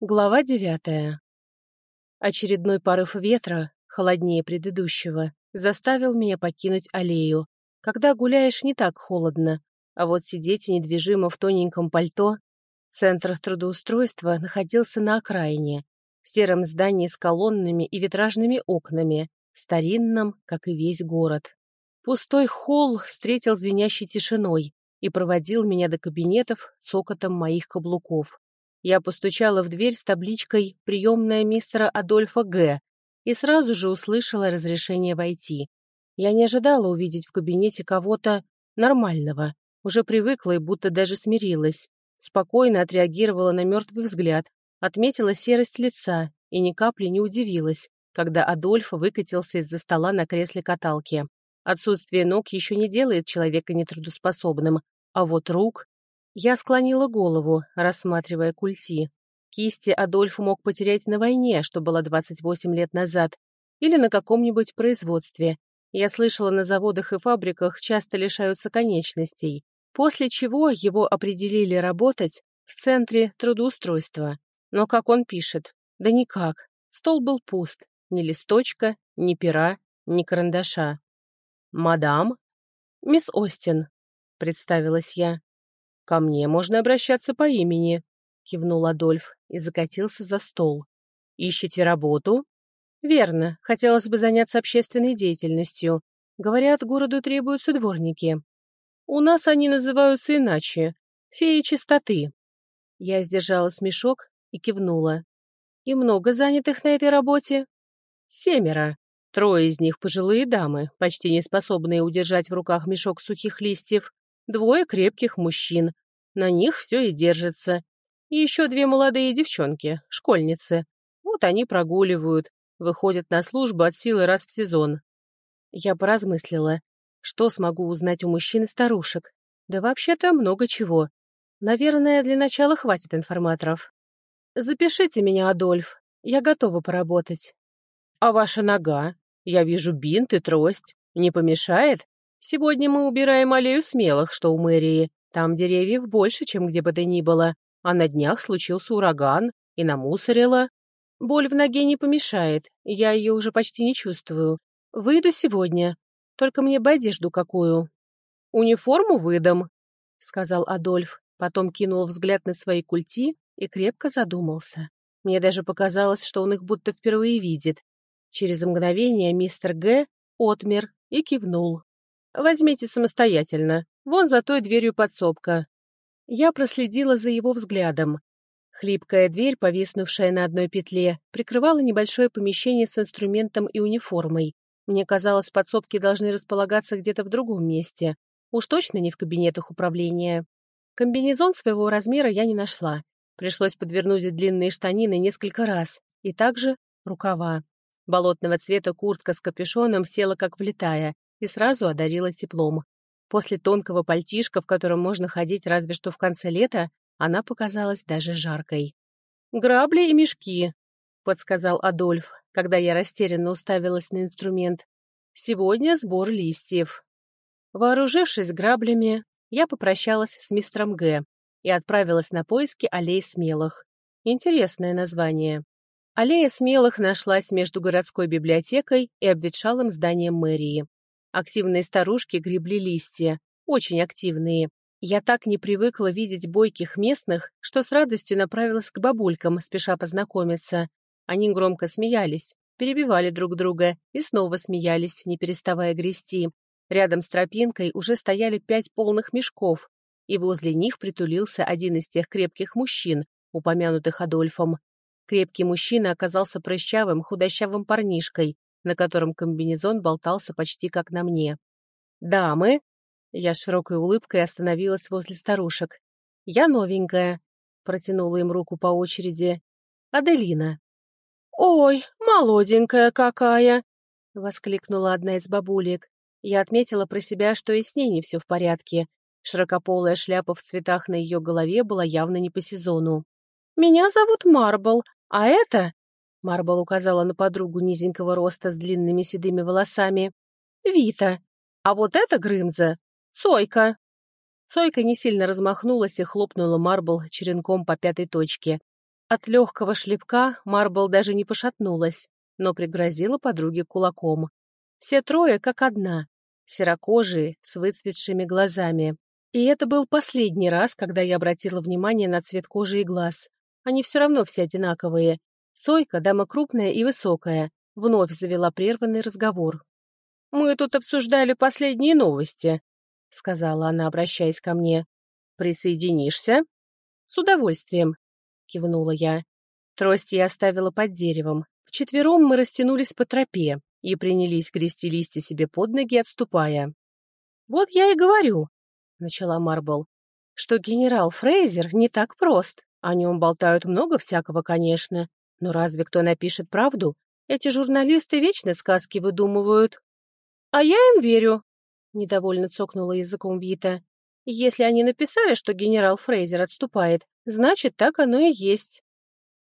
Глава девятая. Очередной порыв ветра, холоднее предыдущего, заставил меня покинуть аллею. Когда гуляешь, не так холодно, а вот сидеть недвижимо в тоненьком пальто... Центр трудоустройства находился на окраине, в сером здании с колоннами и витражными окнами, старинном, как и весь город. Пустой холл встретил звенящей тишиной и проводил меня до кабинетов цокотом моих каблуков. Я постучала в дверь с табличкой «Приемная мистера Адольфа Г.» и сразу же услышала разрешение войти. Я не ожидала увидеть в кабинете кого-то нормального, уже привыкла и будто даже смирилась. Спокойно отреагировала на мертвый взгляд, отметила серость лица и ни капли не удивилась, когда Адольф выкатился из-за стола на кресле каталки. Отсутствие ног еще не делает человека нетрудоспособным, а вот рук я склонила голову, рассматривая культи. Кисти Адольф мог потерять на войне, что было 28 лет назад, или на каком-нибудь производстве. Я слышала, на заводах и фабриках часто лишаются конечностей, после чего его определили работать в центре трудоустройства. Но как он пишет? Да никак. Стол был пуст. Ни листочка, ни пера, ни карандаша. «Мадам?» «Мисс Остин», — представилась я. «Ко мне можно обращаться по имени», — кивнул Адольф и закатился за стол. «Ищете работу?» «Верно. Хотелось бы заняться общественной деятельностью. Говорят, городу требуются дворники. У нас они называются иначе. Феи чистоты». Я сдержала смешок и кивнула. «И много занятых на этой работе?» «Семеро. Трое из них пожилые дамы, почти не способные удержать в руках мешок сухих листьев двое крепких мужчин. На них все и держится. И еще две молодые девчонки, школьницы. Вот они прогуливают, выходят на службу от силы раз в сезон. Я поразмыслила, что смогу узнать у мужчин и старушек. Да вообще-то много чего. Наверное, для начала хватит информаторов. Запишите меня, Адольф. Я готова поработать. А ваша нога? Я вижу бинт и трость. Не помешает? Сегодня мы убираем аллею смелых, что у мэрии. Там деревьев больше, чем где бы то ни было. А на днях случился ураган, и намусорило. Боль в ноге не помешает, я ее уже почти не чувствую. Выйду сегодня. Только мне бы одежду какую. Униформу выдам, — сказал Адольф. Потом кинул взгляд на свои культи и крепко задумался. Мне даже показалось, что он их будто впервые видит. Через мгновение мистер Г. отмер и кивнул. Возьмите самостоятельно. Вон за той дверью подсобка». Я проследила за его взглядом. Хлипкая дверь, повиснувшая на одной петле, прикрывала небольшое помещение с инструментом и униформой. Мне казалось, подсобки должны располагаться где-то в другом месте. Уж точно не в кабинетах управления. Комбинезон своего размера я не нашла. Пришлось подвернуть длинные штанины несколько раз. И также рукава. Болотного цвета куртка с капюшоном села как влетая, и сразу одарила теплом. После тонкого пальтишка, в котором можно ходить разве что в конце лета, она показалась даже жаркой. «Грабли и мешки», — подсказал Адольф, когда я растерянно уставилась на инструмент. «Сегодня сбор листьев». Вооружившись граблями, я попрощалась с мистером Г. и отправилась на поиски аллей смелых. Интересное название. Аллея смелых нашлась между городской библиотекой и обветшалым зданием мэрии. Активные старушки гребли листья, очень активные. Я так не привыкла видеть бойких местных, что с радостью направилась к бабулькам, спеша познакомиться. Они громко смеялись, перебивали друг друга и снова смеялись, не переставая грести. Рядом с тропинкой уже стояли пять полных мешков, и возле них притулился один из тех крепких мужчин, упомянутых Адольфом. Крепкий мужчина оказался прыщавым, худощавым парнишкой, на котором комбинезон болтался почти как на мне. «Дамы!» Я широкой улыбкой остановилась возле старушек. «Я новенькая», — протянула им руку по очереди. «Аделина». «Ой, молоденькая какая!» — воскликнула одна из бабулек. Я отметила про себя, что и с ней не все в порядке. Широкополая шляпа в цветах на ее голове была явно не по сезону. «Меня зовут Марбл, а это Марбл указала на подругу низенького роста с длинными седыми волосами. «Вита. А вот это Грымза. Цойка». Цойка не сильно размахнулась и хлопнула Марбл черенком по пятой точке. От легкого шлепка Марбл даже не пошатнулась, но пригрозила подруге кулаком. Все трое как одна, серокожие, с выцветшими глазами. И это был последний раз, когда я обратила внимание на цвет кожи и глаз. Они все равно все одинаковые. Сойка, дама крупная и высокая, вновь завела прерванный разговор. «Мы тут обсуждали последние новости», — сказала она, обращаясь ко мне. «Присоединишься?» «С удовольствием», — кивнула я. Трость я оставила под деревом. Вчетвером мы растянулись по тропе и принялись грести листья себе под ноги, отступая. «Вот я и говорю», — начала Марбл, «что генерал Фрейзер не так прост. О нем болтают много всякого, конечно. Но разве кто напишет правду? Эти журналисты вечно сказки выдумывают». «А я им верю», — недовольно цокнула языком Вита. «Если они написали, что генерал Фрейзер отступает, значит, так оно и есть».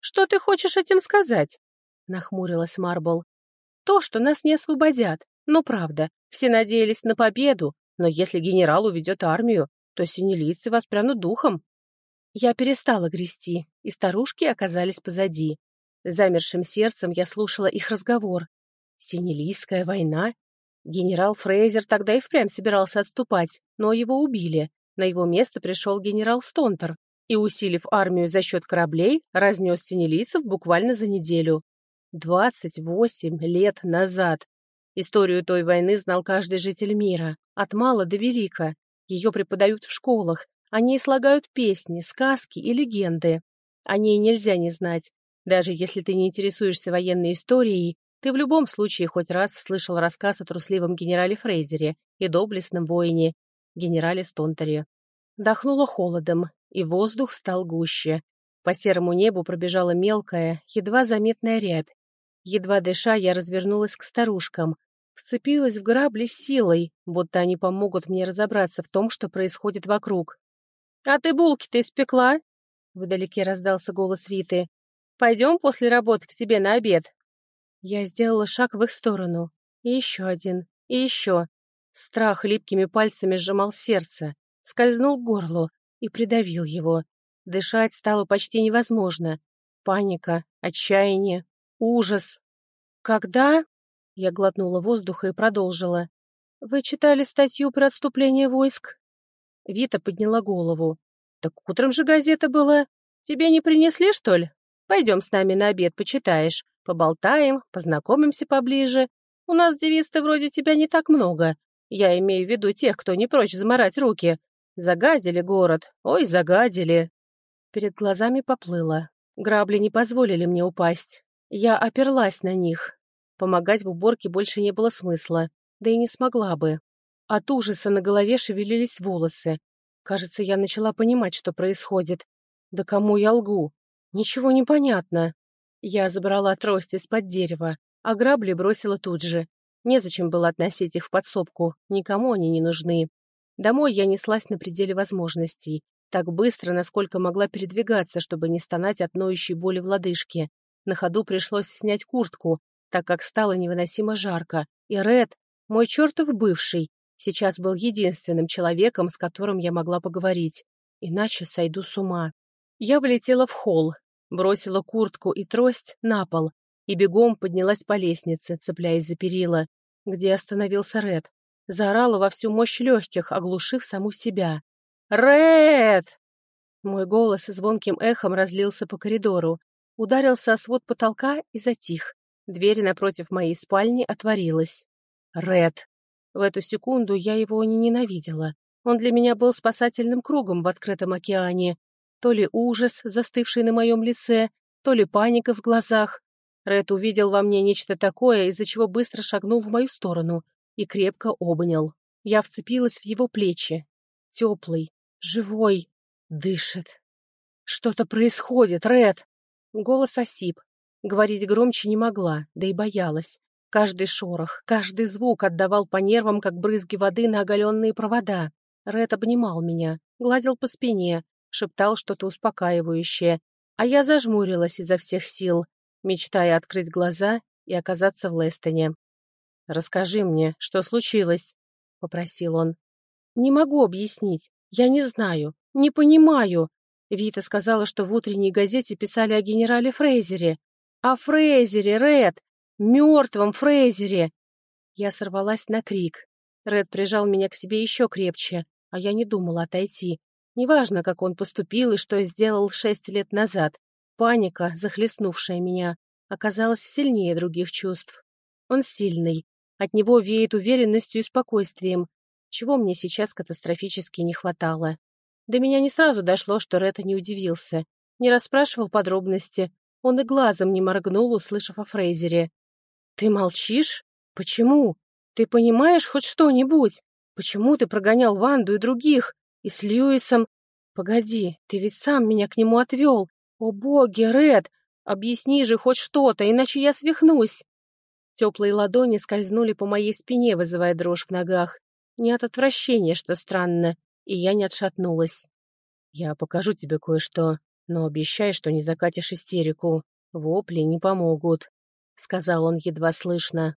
«Что ты хочешь этим сказать?» — нахмурилась Марбл. «То, что нас не освободят. Ну, правда, все надеялись на победу, но если генерал уведет армию, то синелицы воспрянут духом». Я перестала грести, и старушки оказались позади. Замершим сердцем я слушала их разговор. Синелийская война? Генерал Фрейзер тогда и впрямь собирался отступать, но его убили. На его место пришел генерал Стонтер и, усилив армию за счет кораблей, разнес синелийцев буквально за неделю. 28 лет назад. Историю той войны знал каждый житель мира, от мала до велика. Ее преподают в школах, о ней слагают песни, сказки и легенды. О ней нельзя не знать. Даже если ты не интересуешься военной историей, ты в любом случае хоть раз слышал рассказ о трусливом генерале Фрейзере и доблестном воине, генерале Стонтере. Дохнуло холодом, и воздух стал гуще. По серому небу пробежала мелкая, едва заметная рябь. Едва дыша, я развернулась к старушкам. Вцепилась в грабли силой, будто они помогут мне разобраться в том, что происходит вокруг. «А ты булки-то испекла?» Вдалеке раздался голос Виты. «Пойдем после работы к тебе на обед. Я сделала шаг в их сторону. И еще один. И еще. Страх липкими пальцами сжимал сердце, скользнул к горлу и придавил его. Дышать стало почти невозможно. Паника, отчаяние, ужас. «Когда?» Я глотнула воздуха и продолжила. «Вы читали статью про отступление войск?» Вита подняла голову. «Так утром же газета была. Тебе не принесли, что ли? Пойдем с нами на обед, почитаешь. Поболтаем, познакомимся поближе. У нас девиц-то вроде тебя не так много. Я имею в виду тех, кто не прочь заморать руки. Загадили город. Ой, загадили. Перед глазами поплыло. Грабли не позволили мне упасть. Я оперлась на них. Помогать в уборке больше не было смысла, да и не смогла бы. От ужаса на голове шевелились волосы. Кажется, я начала понимать, что происходит. Да кому я лгу? Ничего не понятно. Я забрала трость из-под дерева, а грабли бросила тут же. Незачем было относить их в подсобку, никому они не нужны. Домой я неслась на пределе возможностей, так быстро, насколько могла передвигаться, чтобы не стонать от ноющей боли в лодыжке. На ходу пришлось снять куртку, так как стало невыносимо жарко, и Ред, мой чертов бывший, сейчас был единственным человеком, с которым я могла поговорить. Иначе сойду с ума. Я влетела в холл, бросила куртку и трость на пол и бегом поднялась по лестнице, цепляясь за перила, где остановился Ред. Заорала во всю мощь легких, оглушив саму себя. «Ред!» Мой голос звонким эхом разлился по коридору, ударился о свод потолка и затих. Дверь напротив моей спальни отворилась. Ред. В эту секунду я его не ненавидела. Он для меня был спасательным кругом в открытом океане, то ли ужас, застывший на моем лице, то ли паника в глазах. Ред увидел во мне нечто такое, из-за чего быстро шагнул в мою сторону и крепко обнял. Я вцепилась в его плечи. Теплый, живой, дышит. «Что-то происходит, Ред!» Голос осип. Говорить громче не могла, да и боялась. Каждый шорох, каждый звук отдавал по нервам, как брызги воды на оголенные провода. Ред обнимал меня, гладил по спине, шептал что-то успокаивающее, а я зажмурилась изо всех сил, мечтая открыть глаза и оказаться в Лестоне. «Расскажи мне, что случилось?» — попросил он. «Не могу объяснить. Я не знаю, не понимаю. Вита сказала, что в утренней газете писали о генерале Фрейзере. О Фрейзере, Ред! Мертвом Фрейзере! Я сорвалась на крик. Ред прижал меня к себе еще крепче, а я не думала отойти. Неважно, как он поступил и что сделал шесть лет назад. Паника, захлестнувшая меня, оказалась сильнее других чувств. Он сильный. От него веет уверенностью и спокойствием, чего мне сейчас катастрофически не хватало. До меня не сразу дошло, что Ретта не удивился. Не расспрашивал подробности. Он и глазом не моргнул, услышав о Фрейзере. «Ты молчишь? Почему? Ты понимаешь хоть что-нибудь? Почему ты прогонял Ванду и других? И с Льюисом? Погоди, ты ведь сам меня к нему отвел. О боги, Ред, объясни же хоть что-то, иначе я свихнусь. Теплые ладони скользнули по моей спине, вызывая дрожь в ногах. Не от отвращения, что странно, и я не отшатнулась. «Я покажу тебе кое-что, но обещай, что не закатишь истерику. Вопли не помогут», — сказал он едва слышно.